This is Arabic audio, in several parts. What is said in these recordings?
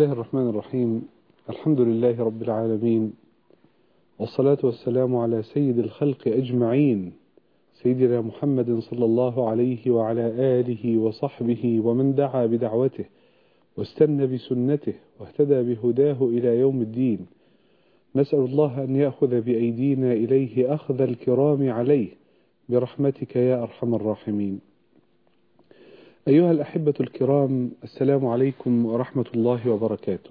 الله الرحمن الرحيم. الحمد لله رب العالمين. والصلاة والسلام على سيد الخلق أجمعين. سيدنا محمد صلى الله عليه وعلى آله وصحبه ومن دعا بدعوته واستنى بسنته واهتدى بهداه إلى يوم الدين. نسأل الله أن يأخذ بأيدينا إليه أخذ الكرام عليه. برحمتك يا أرحم الراحمين. أيها الأحبة الكرام السلام عليكم ورحمة الله وبركاته.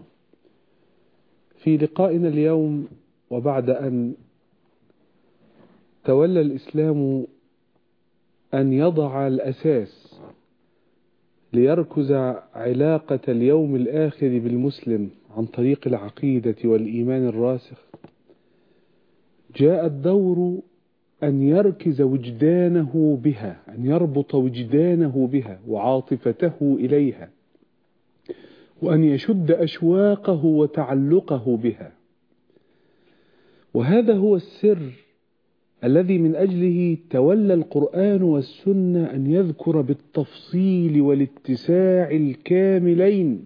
في لقائنا اليوم وبعد أن تولى الإسلام أن يضع الأساس ليركز علاقة اليوم الآخر بالمسلم عن طريق العقيدة والإيمان الراسخ جاء الدور أن يركز وجدانه بها أن يربط وجدانه بها وعاطفته إليها وأن يشد أشواقه وتعلقه بها. وهذا هو السر الذي من أجله تولى القرآن والسنة أن يذكر بالتفصيل والاتساع الكاملين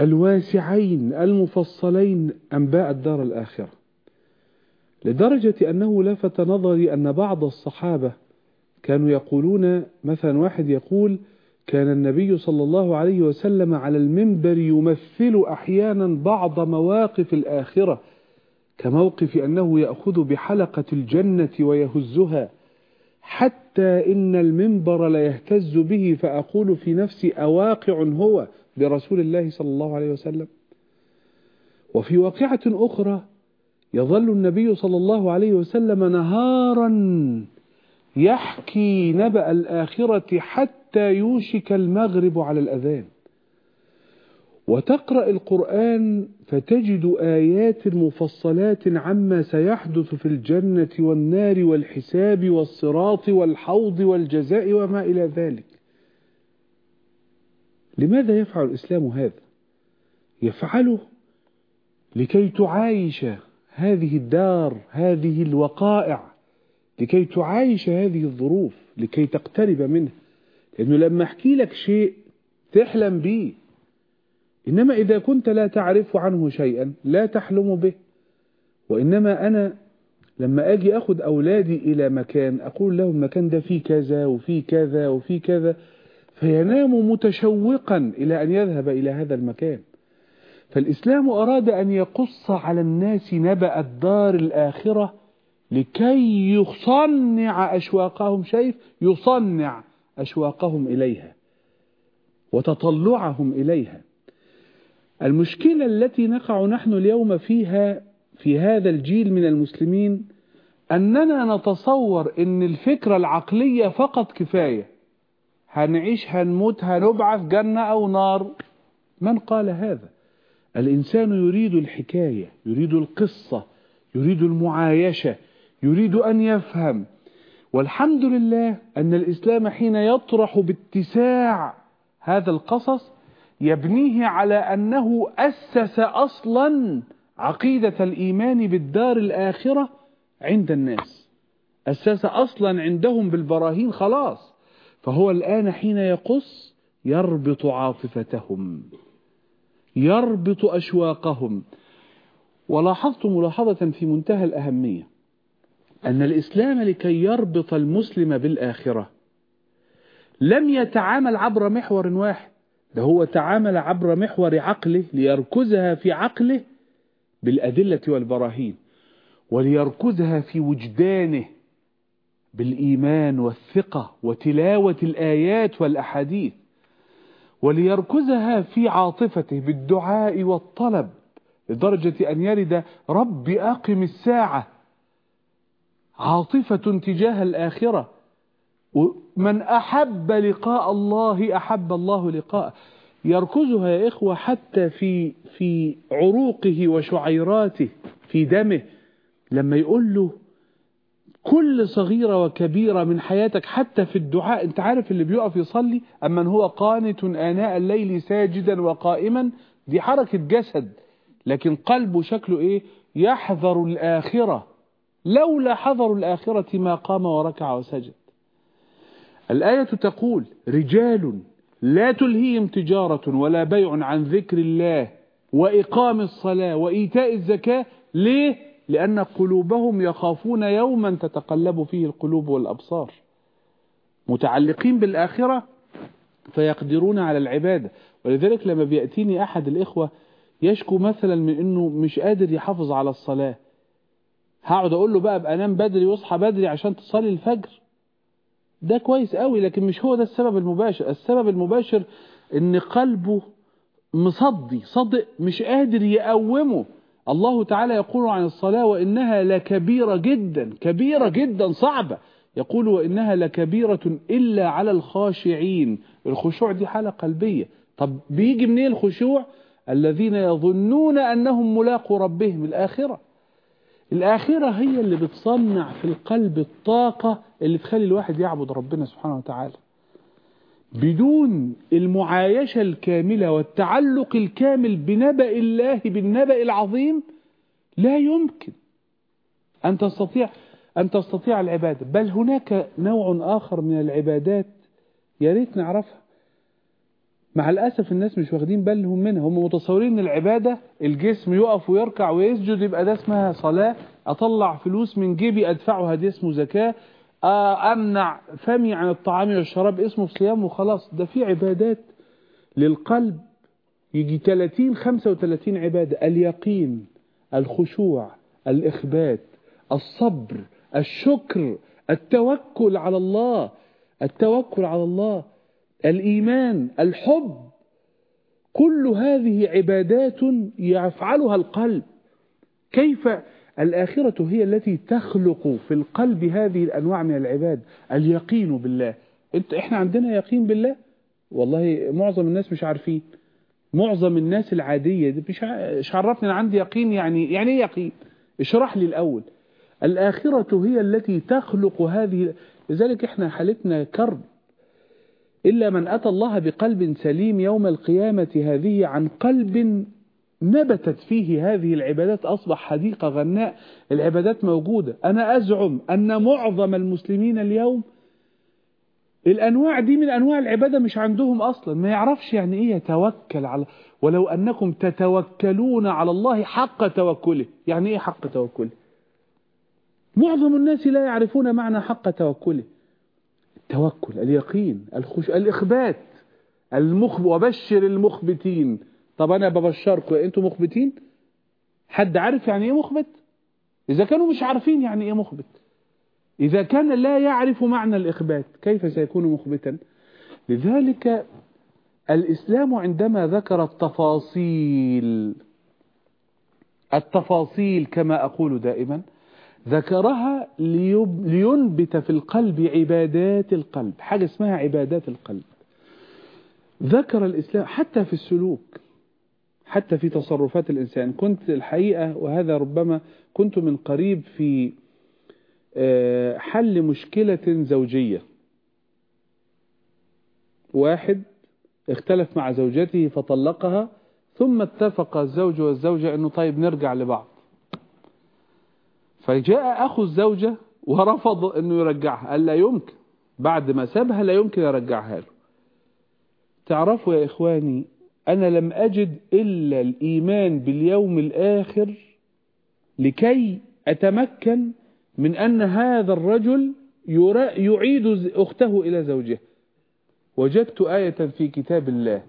الواسعين المفصلين أنباء الدار الآخرة. لدرجة أنه لفت نظري أن بعض الصحابة كانوا يقولون مثلا واحد يقول كان النبي صلى الله عليه وسلم على المنبر يمثل أحيانا بعض مواقف الآخرة كموقف أنه يأخذ بحلقة الجنة ويهزها حتى إن المنبر لا يهتز به فأقول في نفسي أواقع هو برسول الله صلى الله عليه وسلم. وفي واقعة أخرى يظل النبي صلى الله عليه وسلم نهارا يحكي نبأ الآخرة حتى يوشك المغرب على الأذان. وتقرأ القرآن فتجد آيات مفصلات عما سيحدث في الجنة والنار والحساب والصراط والحوض والجزاء وما إلى ذلك. لماذا يفعل الإسلام هذا؟ يفعله لكي تعايش هذه الدار هذه الوقائع لكي تعايش هذه الظروف لكي تقترب منها لأنه لما أحكي لك شيء تحلم به إنما إذا كنت لا تعرف عنه شيئا لا تحلم به. وإنما أنا لما أجي أخذ أولادي إلى مكان أقول لهم المكان ده فيه كذا وفيه كذا وفيه كذا فينام متشوقا إلى أن يذهب إلى هذا المكان. فالإسلام أراد أن يقص على الناس نبأ الدار الآخرة لكي يصنع أشواقهم شايف؟ يصنع أشواقهم إليها وتطلعهم إليها. المشكلة التي نقع نحن اليوم فيها في هذا الجيل من المسلمين أننا نتصور أن الفكرة العقلية فقط كفاية. هنعيش هنموت هنبعث جنة أو نار. من قال هذا؟ الإنسان يريد الحكاية يريد القصة يريد المعايشة يريد أن يفهم. والحمد لله أن الإسلام حين يطرح باتساع هذا القصص يبنيه على أنه أسس أصلا عقيدة الإيمان بالدار الآخرة عند الناس. أسس أصلا عندهم بالبراهين خلاص. فهو الآن حين يقص يربط عاطفتهم. يربط أشواقهم. ولاحظت ملاحظة في منتهى الأهمية أن الإسلام لكي يربط المسلم بالآخرة لم يتعامل عبر محور واحد ده هو تعامل عبر محور عقله ليركزها في عقله بالأدلة والبراهين وليركزها في وجدانه بالإيمان والثقة وتلاوة الآيات والأحاديث. وليركزها في عاطفته بالدعاء والطلب لدرجة أن يرد رب أقم الساعة عاطفة تجاه الآخرة. من أحب لقاء الله أحب الله لقاءه. يركزها يا إخوة حتى في في عروقه وشعيراته في دمه. لما يقول له كل صغيرة وكبيرة من حياتك حتى في الدعاء انت عارف اللي بيقف يصلي؟ أما هو قانت آناء الليل ساجدا وقائما. دي حركة جسد لكن قلبه شكله إيه؟ يحذر الآخرة. لولا حذر الآخرة ما قام وركع وسجد. الآية تقول رجال لا تلهيهم تجارة ولا بيع عن ذكر الله وإقام الصلاة وإيتاء الزكاة. ليه؟ لأن قلوبهم يخافون يوما تتقلب فيه القلوب والأبصار. متعلقين بالآخرة فيقدرون على العبادة. ولذلك لما بيأتيني أحد الإخوة يشكو مثلا من أنه مش قادر يحافظ على الصلاة هقعد أقول له بقى أبقى أنام بدري واصحى بدري عشان تصلي الفجر. ده كويس قوي لكن مش هو ده السبب المباشر. السبب المباشر إن قلبه مصدي صدق مش قادر يقومه. الله تعالى يقول عن الصلاة وإنها لكبيرة جدا كبيرة جدا صعبة. يقول وإنها لكبيرة إلا على الخاشعين. الخشوع دي حالة قلبية. طب بيجي منين الخشوع؟ الذين يظنون أنهم ملاقوا ربهم. الآخرة. الآخرة هي اللي بتصنع في القلب الطاقة اللي تخلي الواحد يعبد ربنا سبحانه وتعالى. بدون المعايشة الكاملة والتعلق الكامل بنبأ الله بالنبأ العظيم لا يمكن أن تستطيع أن تستطيع العبادة. بل هناك نوع آخر من العبادات يا ريت نعرفها. مع الأسف الناس مش واخدين بالهم منها. هم متصورين إن العبادة الجسم يقف ويركع ويسجد يبقى ده اسمها صلاة. أطلع فلوس من جيبي أدفعها دي اسمه زكاة. أمنع فمي عن الطعام والشراب اسمه صيام وخلاص. ده في عبادات للقلب. يجي 30 35 عبادة. اليقين الخشوع الإخبات الصبر الشكر التوكل على الله. التوكل على الله الإيمان الحب. كل هذه عبادات يفعلها القلب. كيف الآخرة هي التي تخلق في القلب هذه الأنواع من العباد اليقين بالله. انت إحنا عندنا يقين بالله؟ والله معظم الناس مش عارفين. معظم الناس العادية مش عرفني أنا عندي يقين يعني يعني إيه يقين؟ اشرح لي الأول. الآخرة هي التي تخلق هذه لذلك إحنا حالتنا كرب. إلا من أتى الله بقلب سليم يوم القيامة هذه عن قلب نبتت فيه هذه العبادات أصبح حديقة غناء العبادات موجودة. أنا أزعم أن معظم المسلمين اليوم الأنواع دي من أنواع العبادة مش عندهم أصلا. ما يعرفش يعني إيه يتوكل على ولو أنكم تتوكلون على الله حق توكله. يعني إيه حق توكله؟ معظم الناس لا يعرفون معنى حق توكله. التوكل اليقين الخش... الإخبات المخب وبشر المخبتين. طب أنا ببشركم أنتم مخبتين؟ حد عارف يعني إيه مخبت؟ إذا كانوا مش عارفين يعني إيه مخبت. إذا كان لا يعرف معنى الإخبات كيف سيكون مخبتا؟ لذلك الإسلام عندما ذكر التفاصيل التفاصيل كما أقول دائما ذكرها لينبت في القلب عبادات القلب حاجة اسمها عبادات القلب. ذكر الإسلام حتى في السلوك. حتى في تصرفات الإنسان. كنت الحقيقة وهذا ربما كنت من قريب في حل مشكلة زوجية. واحد اختلف مع زوجته فطلقها ثم اتفق الزوج والزوجة إنه طيب نرجع لبعض. فجاء أخو الزوجة ورفض أنه يرجعها. قال لا يمكن. بعد ما سابها لا يمكن يرجعها له. تعرفوا يا إخواني أنا لم أجد إلا الإيمان باليوم الآخر لكي أتمكن من أن هذا الرجل يعيد أخته إلى زوجها. وجدت آية في كتاب الله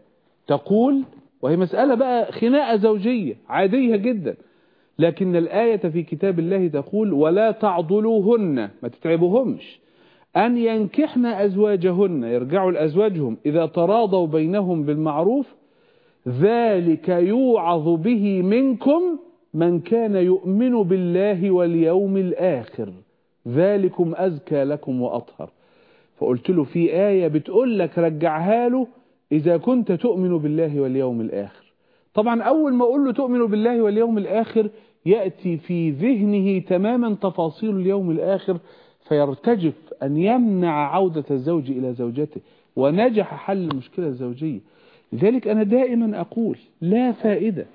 تقول وهي مسألة بقى خناقة زوجية عادية جدا. لكن الآية في كتاب الله تقول ولا تعضلوهن ما تتعبهمش. أن ينكحن أزواجهن يرجعوا لأزواجهم إذا تراضوا بينهم بالمعروف ذلك يوعظ به منكم من كان يؤمن بالله واليوم الآخر. ذلكم أزكى لكم وأطهر. فقلت له في آية بتقول لك رجعها له إذا كنت تؤمن بالله واليوم الآخر. طبعا أول ما أقول له تؤمن بالله واليوم الآخر يأتي في ذهنه تماما تفاصيل اليوم الآخر فيرتجف أن يمنع عودة الزوج إلى زوجته ونجح حل المشكلة الزوجية. لذلك أنا دائما أقول لا فائدة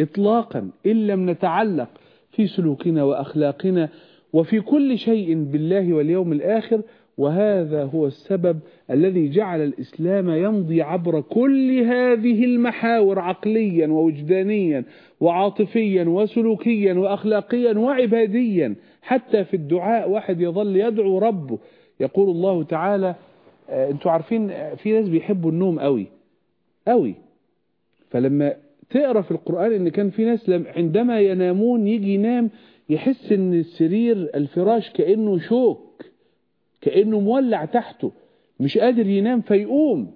إطلاقا إن لم نتعلق في سلوكنا وأخلاقنا وفي كل شيء بالله واليوم الآخر وهذا هو السبب الذي جعل الإسلام يمضي عبر كل هذه المحاور عقليا ووجدانيا وعاطفيا وسلوكيا وأخلاقيا وعباديا. حتى في الدعاء واحد يظل يدعو ربه. يقول الله تعالى أنتوا عارفين في ناس بيحبوا النوم قوي. قوي. فلما تقرأ في القرآن إن كان في ناس عندما ينامون يجي ينام يحس إن السرير الفراش كأنه شوك كأنه مولع تحته مش قادر ينام فيقوم.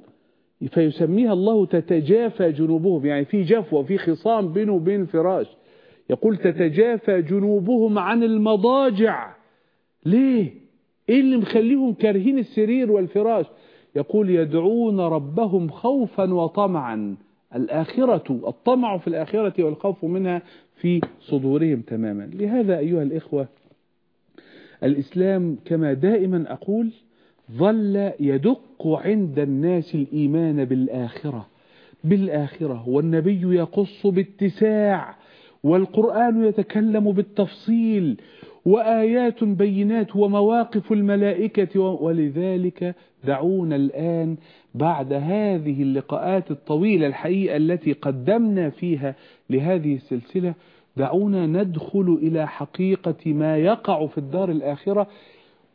فيسميها الله تتجافى جنوبهم يعني في جفوة في خصام بينه وبين الفراش يقول تتجافى جنوبهم عن المضاجع. ليه؟ إيه اللي مخليهم كارهين السرير والفراش؟ يقول يدعون ربهم خوفا وطمعا. الآخرة الطمع في الآخرة والخوف منها في صدورهم تماما. لهذا أيها الإخوة الإسلام كما دائما أقول ظل يدق عند الناس الإيمان بالآخرة. بالآخرة والنبي يقص باتساع والقرآن يتكلم بالتفصيل وآيات بينات ومواقف الملائكة ولذلك دعونا الآن بعد هذه اللقاءات الطويلة الحقيقة التي قدمنا فيها لهذه السلسلة دعونا ندخل إلى حقيقة ما يقع في الدار الآخرة.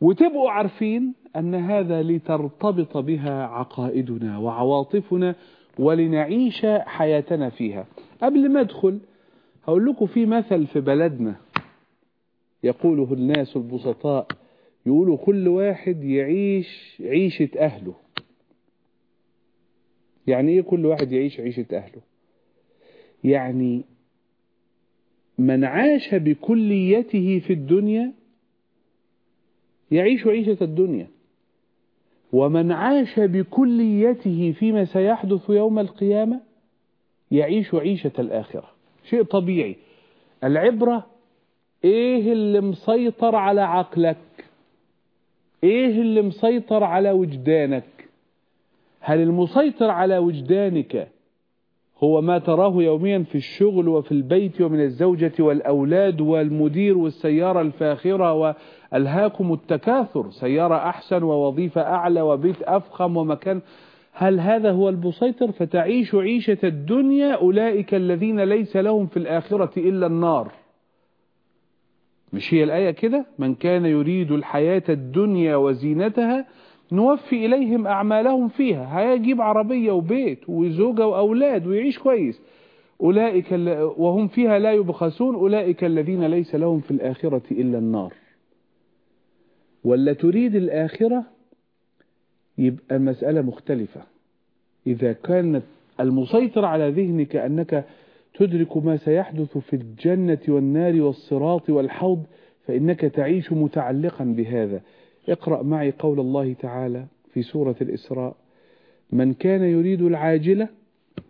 وتبقوا عارفين أن هذا لترتبط بها عقائدنا وعواطفنا ولنعيش حياتنا فيها. قبل ما أدخل هقول لكم في مثل في بلدنا. يقوله الناس البسطاء يقولوا كل واحد يعيش عيشة أهله. يعني إيه كل واحد يعيش عيشة أهله؟ يعني من عاش بكليته في الدنيا يعيش عيشة الدنيا. ومن عاش بكليته فيما سيحدث يوم القيامة يعيش عيشة الآخرة. شيء طبيعي. العبرة إيه اللي مسيطر على عقلك؟ إيه اللي مسيطر على وجدانك؟ هل المسيطر على وجدانك هو ما تراه يوميا في الشغل وفي البيت ومن الزوجة والأولاد والمدير والسيارة الفاخرة وألهاكم التكاثر؟ سيارة أحسن ووظيفة أعلى وبيت أفخم ومكان. هل هذا هو المسيطر؟ فتعيش عيشة الدنيا أولئك الذين ليس لهم في الآخرة إلا النار. مش هي الآية كده؟ من كان يريد الحياة الدنيا وزينتها نوفي إليهم أعمالهم فيها. هيجيب عربية وبيت وزوجة وأولاد ويعيش كويس. أولئك وهم فيها لا يبخسون. أولئك الذين ليس لهم في الآخرة إلا النار. ولا تريد الآخرة يبقى المسألة مختلفة. إذا كانت المسيطر على ذهنك أنك تدرك ما سيحدث في الجنة والنار والصراط والحوض فإنك تعيش متعلقا بهذا. اقرأ معي قول الله تعالى في سورة الإسراء. من كان يريد العاجلة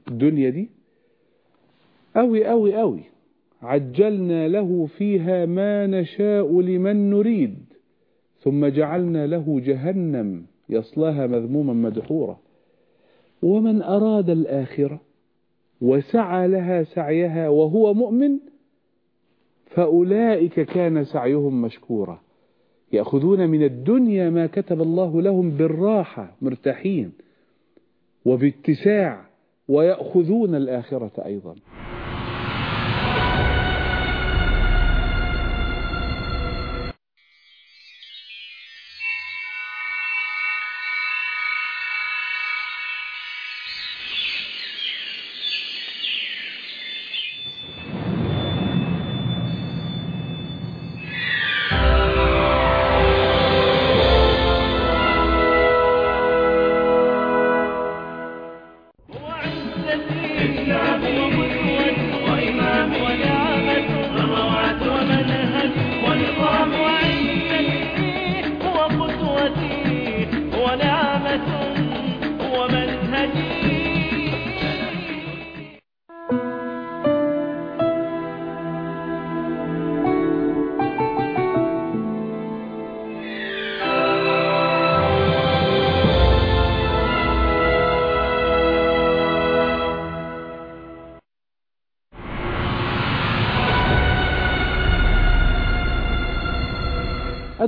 الدنيا دي. أوي أوي أوي. عجلنا له فيها ما نشاء لمن نريد ثم جعلنا له جهنم يصلاها مذموما مدحورا ومن أراد الآخرة وسعى لها سعيها وهو مؤمن فأولئك كان سعيهم مشكورا. يأخذون من الدنيا ما كتب الله لهم بالراحة مرتاحين وباتساع ويأخذون الآخرة أيضا.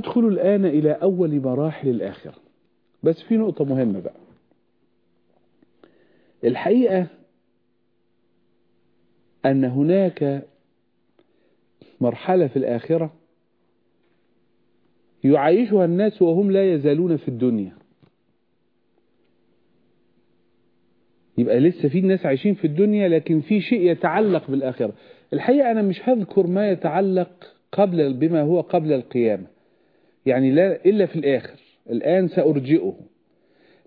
أدخل الآن إلى أول مراحل الآخرة. بس في نقطة مهمة بقى. الحقيقة أن هناك مرحلة في الآخرة يعيشها الناس وهم لا يزالون في الدنيا. يبقى لسه في ناس عايشين في الدنيا لكن في شيء يتعلق بالآخرة. الحقيقة أنا مش هذكر ما يتعلق قبل بما هو قبل القيامة. يعني لا إلا في الآخر. الآن سأرجئه.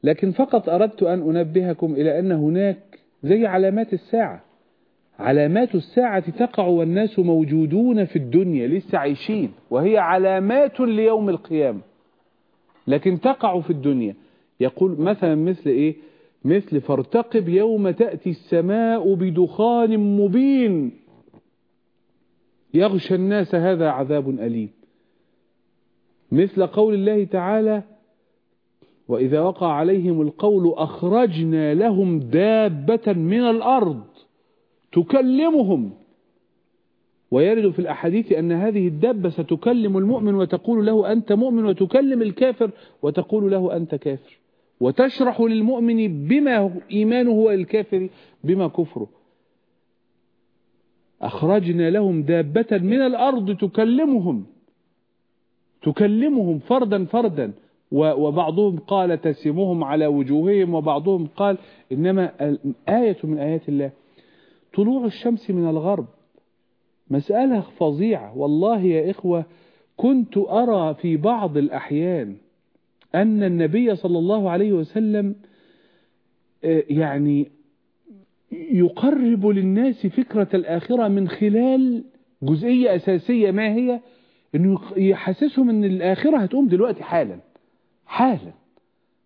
لكن فقط أردت أن أنبهكم إلى أن هناك زي علامات الساعة. علامات الساعة تقع والناس موجودون في الدنيا لسه عايشين وهي علامات ليوم القيامة. لكن تقع في الدنيا. يقول مثلا مثل إيه؟ مثل فارتقب يوم تأتي السماء بدخان مبين. يغشى الناس هذا عذاب أليم. مثل قول الله تعالى وإذا وقع عليهم القول أخرجنا لهم دابة من الأرض تكلمهم. ويرد في الأحاديث أن هذه الدابة ستكلم المؤمن وتقول له أنت مؤمن وتكلم الكافر وتقول له أنت كافر. وتشرح للمؤمن بما إيمانه والكافر بما كفره. أخرجنا لهم دابة من الأرض تكلمهم. تكلمهم فردا فردا وبعضهم قال تسمهم على وجوههم وبعضهم قال إنما آية من آيات الله. طلوع الشمس من الغرب مسألة فظيعة. والله يا إخوة كنت أرى في بعض الأحيان أن النبي صلى الله عليه وسلم يعني يقرب للناس فكرة الآخرة من خلال جزئية أساسية ما هي أنه يحسسهم أن الآخرة هتقوم دلوقتي حالا حالا.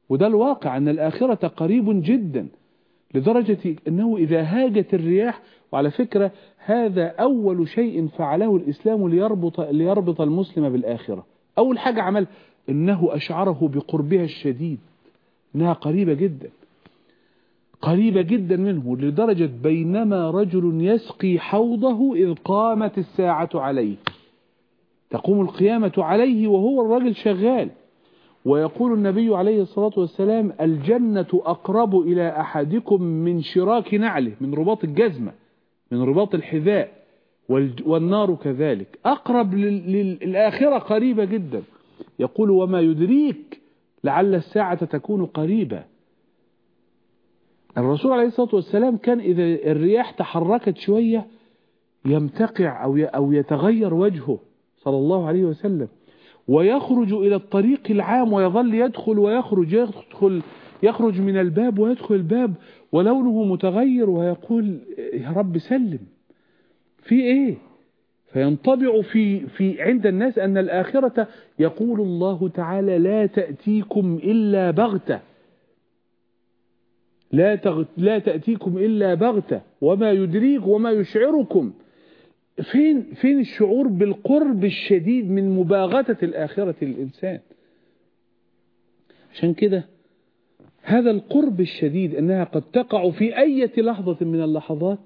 وده الواقع أن الآخرة قريب جدا لدرجة أنه إذا هاجت الرياح وعلى فكرة هذا أول شيء فعله الإسلام ليربط, ليربط المسلم بالآخرة. أول حاجة عمل إنه أشعره بقربها الشديد إنها قريبة جدا. قريبة جدا منه لدرجة بينما رجل يسقي حوضه إذ قامت الساعة عليه. تقوم القيامة عليه وهو الرجل شغال. ويقول النبي عليه الصلاة والسلام الجنة أقرب إلى أحدكم من شراك نعله من رباط الجزمة من رباط الحذاء والنار كذلك. أقرب للآخرة قريبة جدا. يقول وما يدريك لعل الساعة تكون قريبة. الرسول عليه الصلاة والسلام كان إذا الرياح تحركت شوية يمتقع أو يتغير وجهه. صلى الله عليه وسلم. ويخرج إلى الطريق العام ويظل يدخل ويخرج يدخل يخرج من الباب ويدخل الباب ولونه متغير ويقول يا رب سلم. في إيه؟ فينطبع في في عند الناس أن الآخرة يقول الله تعالى لا تأتيكم إلا بغتة. لا. لا تأتيكم إلا بغتة. وما يدريك وما يشعركم. فين فين الشعور بالقرب الشديد من مباغتة الآخرة للإنسان؟ عشان كده هذا القرب الشديد أنها قد تقع في أي لحظة من اللحظات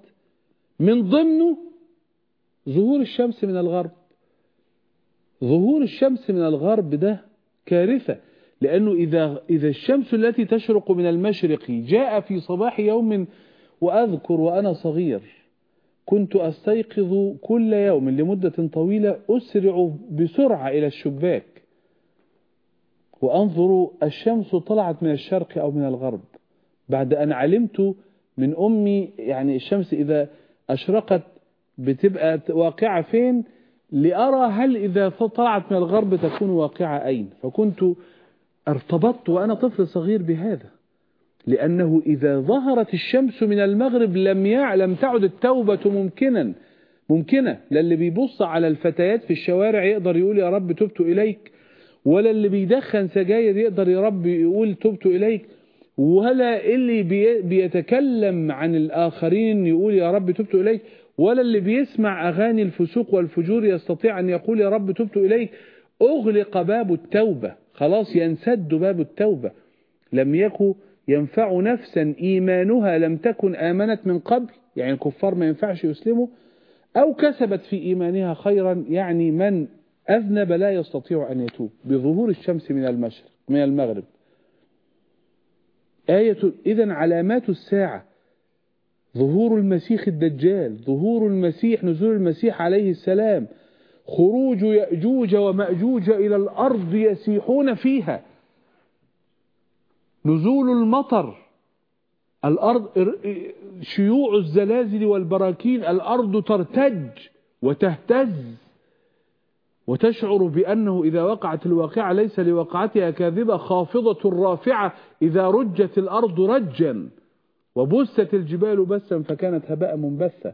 من ضمنه ظهور الشمس من الغرب. ظهور الشمس من الغرب ده كارثة لأنه إذا, إذا الشمس التي تشرق من المشرق جاء في صباح يوم وأذكر وأنا صغير كنت أستيقظ كل يوم لمدة طويلة أسرع بسرعة إلى الشباك وأنظر الشمس طلعت من الشرق أو من الغرب. بعد أن علمت من أمي يعني الشمس إذا أشرقت بتبقى واقعة فين؟ لأرى هل إذا طلعت من الغرب تكون واقعة أين. فكنت ارتبطت وأنا طفل صغير بهذا. لأنه إذا ظهرت الشمس من المغرب لم يعلم تعد التوبة ممكنا ممكنة. لا اللي بيبص على الفتيات في الشوارع يقدر يقول يا رب تبت إليك ولا اللي بيدخن سجاير يقدر يا رب يقول تبت إليك ولا اللي بيتكلم عن الآخرين يقول يا رب تبت إليك ولا اللي بيسمع أغاني الفسوق والفجور يستطيع أن يقول يا رب تبت إليك. أغلق باب التوبة خلاص ينسد باب التوبة. لم يكن ينفع نفسا إيمانها لم تكن آمنت من قبل يعني الكفار ما ينفعش يسلموا أو كسبت في إيمانها خيرا يعني من أذنب لا يستطيع أن يتوب بظهور الشمس من المشرق من المغرب. آية إذا علامات الساعة ظهور المسيح الدجال ظهور المسيح نزول المسيح عليه السلام خروج يأجوج ومأجوج إلى الأرض يسيحون فيها. نزول المطر الأرض شيوع الزلازل والبراكين الأرض ترتج وتهتز. وتشعر بأنه إذا وقعت الواقعة ليس لوقعتها كاذبة خافضة رافعة إذا رجت الأرض رجا. وبست الجبال بسا فكانت هباء منبثة.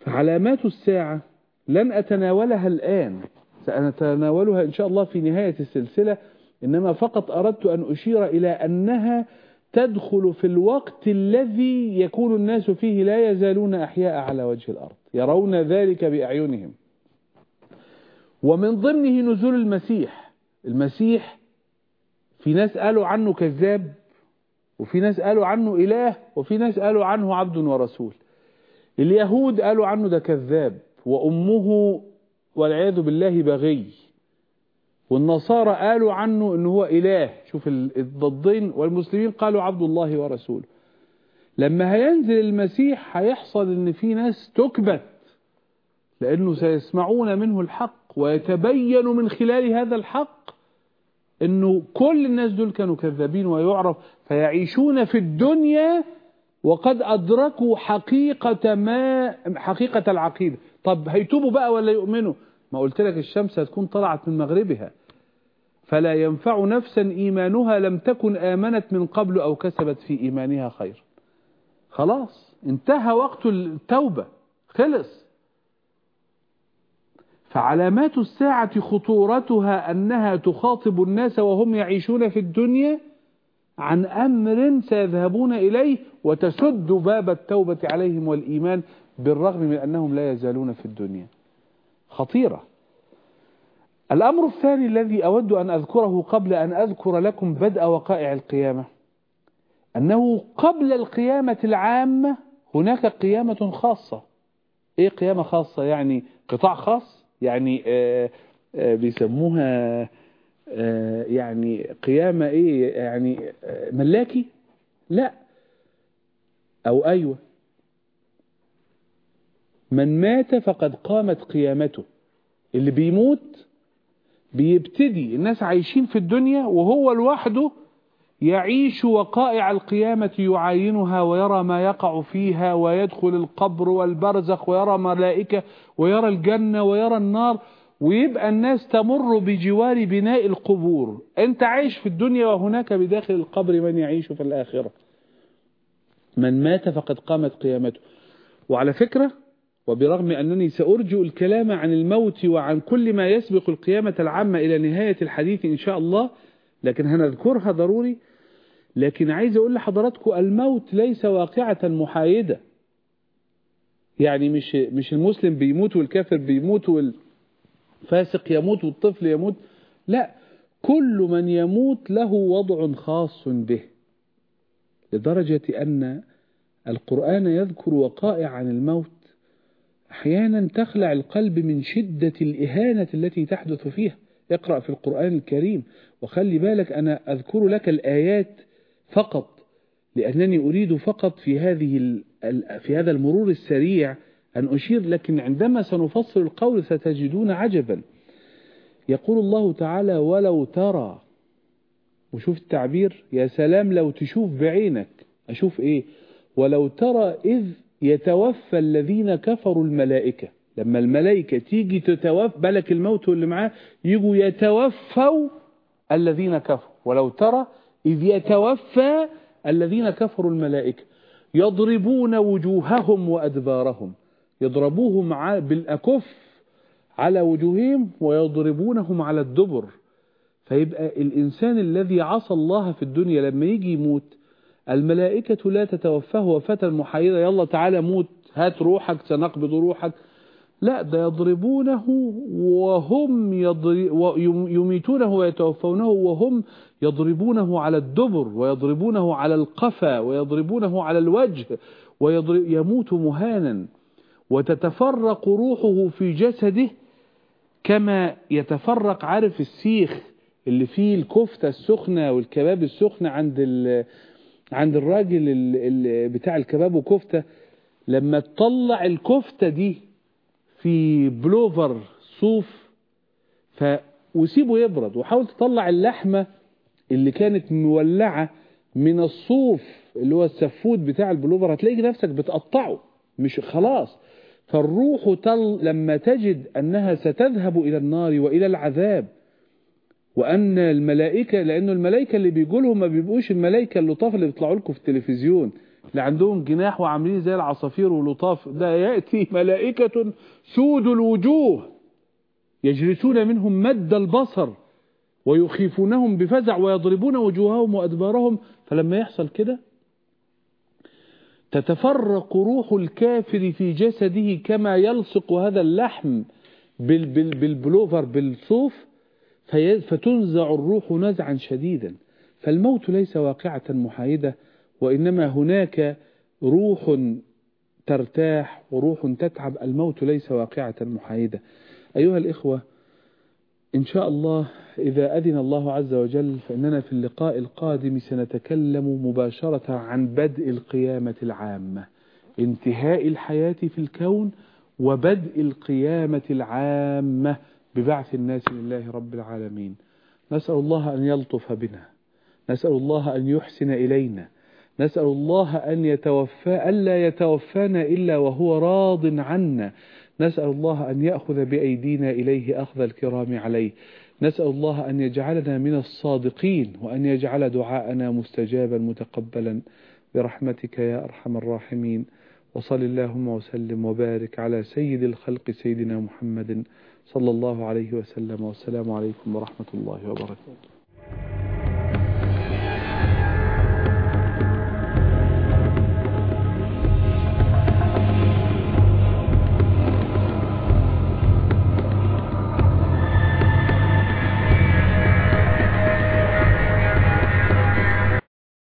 فعلامات الساعة لن أتناولها الآن سأتناولها إن شاء الله في نهاية السلسلة. إنما فقط أردت أن أشير إلى أنها تدخل في الوقت الذي يكون الناس فيه لا يزالون أحياء على وجه الأرض يرون ذلك بأعينهم. ومن ضمنه نزول المسيح. المسيح في ناس قالوا عنه كذاب وفي ناس قالوا عنه إله وفي ناس قالوا عنه عبد ورسول. اليهود قالوا عنه ده كذاب وأمه والعياذ بالله بغي. والنصارى قالوا عنه انه هو إله. شوف الضدين والمسلمين قالوا عبد الله ورسوله. لما هينزل المسيح هيحصل إن في ناس تكبت لأنه سيسمعون منه الحق ويتبين من خلال هذا الحق أنه كل الناس دول كانوا كذابين ويعرف فيعيشون في الدنيا وقد أدركوا حقيقة ما حقيقة العقيدة. طب هيتوبوا بقى ولا يؤمنوا؟ ما قلت لك الشمس هتكون طلعت من مغربها. فلا ينفع نفسا إيمانها لم تكن آمنت من قبل أو كسبت في إيمانها خير. خلاص انتهى وقت التوبة خلص. فعلامات الساعة خطورتها أنها تخاطب الناس وهم يعيشون في الدنيا عن أمر سيذهبون إليه وتسد باب التوبة عليهم والإيمان بالرغم من أنهم لا يزالون في الدنيا. خطيرة. الأمر الثاني الذي أود أن أذكره قبل أن أذكر لكم بدء وقائع القيامة أنه قبل القيامة العامة هناك قيامة خاصة. إيه قيامة خاصة؟ يعني قطاع خاص؟ يعني آه، آه، بيسموها آه، يعني قيامة إيه؟ يعني ملاكي؟ لا. أو أيوه. من مات فقد قامت قيامته. اللي بيموت بيبتدي الناس عايشين في الدنيا وهو لوحده يعيش وقائع القيامة يعاينها ويرى ما يقع فيها ويدخل القبر والبرزخ ويرى ملائكة ويرى الجنة ويرى النار ويبقى الناس تمر بجوار بناء القبور. أنت عايش في الدنيا وهناك بداخل القبر من يعيش في الآخرة. من مات فقد قامت قيامته. وعلى فكرة وبرغم أنني سأرجو الكلام عن الموت وعن كل ما يسبق القيامة العامة إلى نهاية الحديث إن شاء الله لكن هنذكرها ضروري لكن عايز أقول لحضراتكم الموت ليس واقعة محايدة. يعني مش مش المسلم بيموت والكافر بيموت والفاسق يموت والطفل يموت لا كل من يموت له وضع خاص به لدرجة أن القرآن يذكر وقائع عن الموت أحيانا تخلع القلب من شدة الإهانة التي تحدث فيها. اقرأ في القرآن الكريم. وخلي بالك أنا أذكر لك الآيات فقط لأنني أريد فقط في هذه في هذا المرور السريع أن أشير لكن عندما سنفصل القول ستجدون عجبا. يقول الله تعالى ولو ترى وشوف التعبير يا سلام لو تشوف بعينك أشوف إيه؟ ولو ترى إذ يتوفى الذين كفروا الملائكة. لما الملائكة تيجي تتوفى بالك الموت واللي معاه يجوا يتوفوا الذين كفروا. ولو ترى إذ يتوفى الذين كفروا الملائكة. يضربون وجوههم وأدبارهم. يضربوهم بالأكف على وجوههم ويضربونهم على الدبر. فيبقى الإنسان الذي عصى الله في الدنيا لما يجي يموت الملائكة لا تتوفاه وفاة المحايدة يلا تعالى موت. هات روحك سنقبض روحك. لا ده يضربونه وهم يميتونه ويتوفونه وهم يضربونه على الدبر ويضربونه على القفا ويضربونه على الوجه ويموت مهانا. وتتفرق روحه في جسده كما يتفرق عارف السيخ اللي فيه الكفتة السخنة والكباب السخنة عند عند الراجل بتاع الكباب وكفتة لما تطلع الكفتة دي في بلوفر صوف ف وسيبه يبرد وحاول تطلع اللحمة اللي كانت مولعة من الصوف اللي هو السفود بتاع البلوفر هتلاقي نفسك بتقطعه مش خلاص. فالروح تل لما تجد أنها ستذهب إلى النار وإلى العذاب وأن الملائكة لأنه الملائكة اللي بيقولهم ما بيبقوش الملائكة اللطاف اللي بيطلعوا لكم في التلفزيون. اللي عندهم جناح وعاملين زي العصافير ولطاف ده يأتي ملائكة سود الوجوه. يجلسون منهم مد البصر. ويخيفونهم بفزع ويضربون وجوههم وأدبارهم. فلما يحصل كده تتفرق روح الكافر في جسده كما يلصق هذا اللحم بالبلوفر بالصوف. فتنزع الروح نزعا شديدا. فالموت ليس واقعة محايدة وإنما هناك روح ترتاح وروح تتعب. الموت ليس واقعة محايدة. أيها الإخوة إن شاء الله إذا أذن الله عز وجل فإننا في اللقاء القادم سنتكلم مباشرة عن بدء القيامة العامة انتهاء الحياة في الكون وبدء القيامة العامة ببعث الناس لله رب العالمين. نسأل الله أن يلطف بنا. نسأل الله أن يحسن إلينا. نسأل الله أن يتوفى ألا يتوفانا إلا وهو راض عنا. نسأل الله أن يأخذ بأيدينا إليه أخذ الكرام عليه. نسأل الله أن يجعلنا من الصادقين وأن يجعل دعاءنا مستجابا متقبلا. برحمتك يا أرحم الراحمين. وصل اللهم وسلم وبارك على سيد الخلق سيدنا محمد. صلى الله عليه وسلم والسلام عليكم ورحمة الله وبركاته.